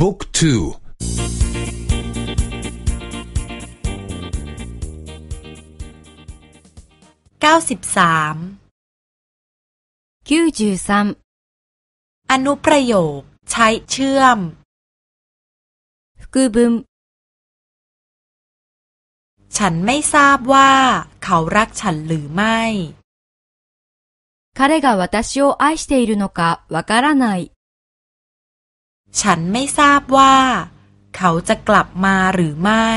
บุ๊กทูเก้าสิบสามอนุประโยคใช้เชื่อม副文ฉันไม่ทราบว่าเขารักฉันหรือไม่彼が私を愛しているのかわからない。 ฉันไม่ทราบว่าเขาจะกลับมาหรือไม่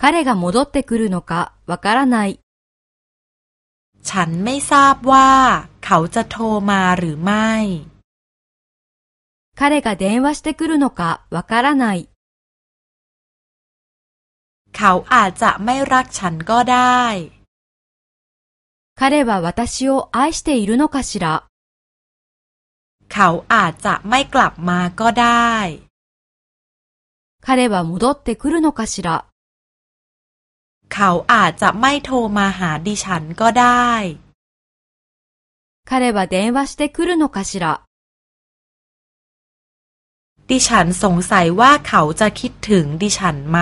彼が戻ってくるのかわからない。ฉันไม่ทราบว่าเขาจะโทรมาหรือไม่ 彼が電話してくるのかわからない。เขาอาจจะไม่รักฉันก็ได้彼は私を愛しているのかしら เขาอาจจะไม่กลับมาก็ได้彼は戻ってくるのかしらเขาอาจจะไม่โทรมาหาดิฉันก็ได้彼は電話してくるのかしらดิฉันสงสัยว่าเขาจะคิดถึงดิฉันไหม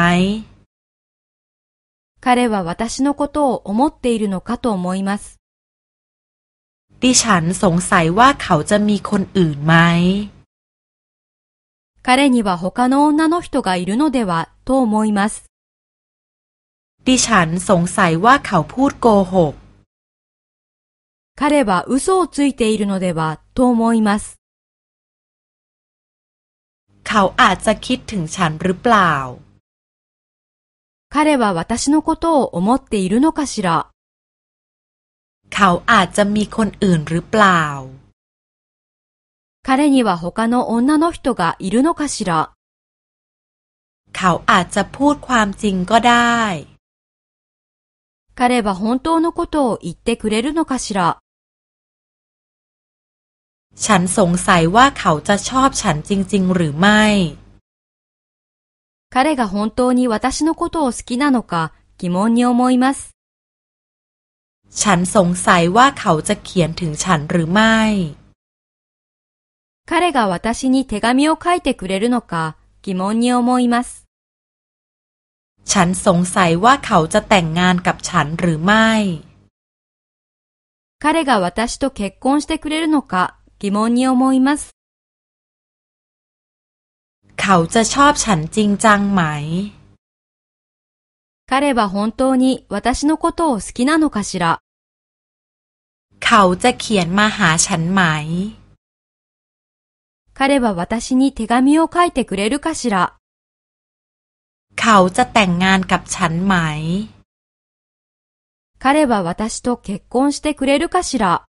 彼は私のことを思っているのかと思います。 ดิฉันสงสัยว่าเขาจะมีคนอื่นไหม彼には他の女の人がいるのではと思います。ดิฉันสงสัยว่าเขาพูดโกหก彼は嘘をついているのではと思います。เขาอาจจะคิดถึงฉันหรือเปล่า彼は私のことを思っているのかしら เขาอาจจะมีคนอื่นหรือเปล่า彼には他の女の人がいるのかしらเขาอาจจะพูดความจริงก็ได้彼は本当のことを言ってくれるのかしらฉันสงสัยว่าเขาจะชอบฉันจริง ๆ หรือไม่彼が本当に私のことを好きなのか疑問に思います。 ฉันสงสัยว่าเขาจะเขียนถึงฉันหรือไม่彼が私に手紙を書いてくれるのか疑問に思います。ฉันสงสัยว่าเขาจะแต่งงานกับฉันหรือไม่彼が私と結婚してくれるのか疑問に思います。เขาจะชอบฉันจริงจังไหม 彼は本当に私のことを好きなのかしら？彼は私に手紙を書いてくれるかしら？彼は私と結婚してくれるかしら？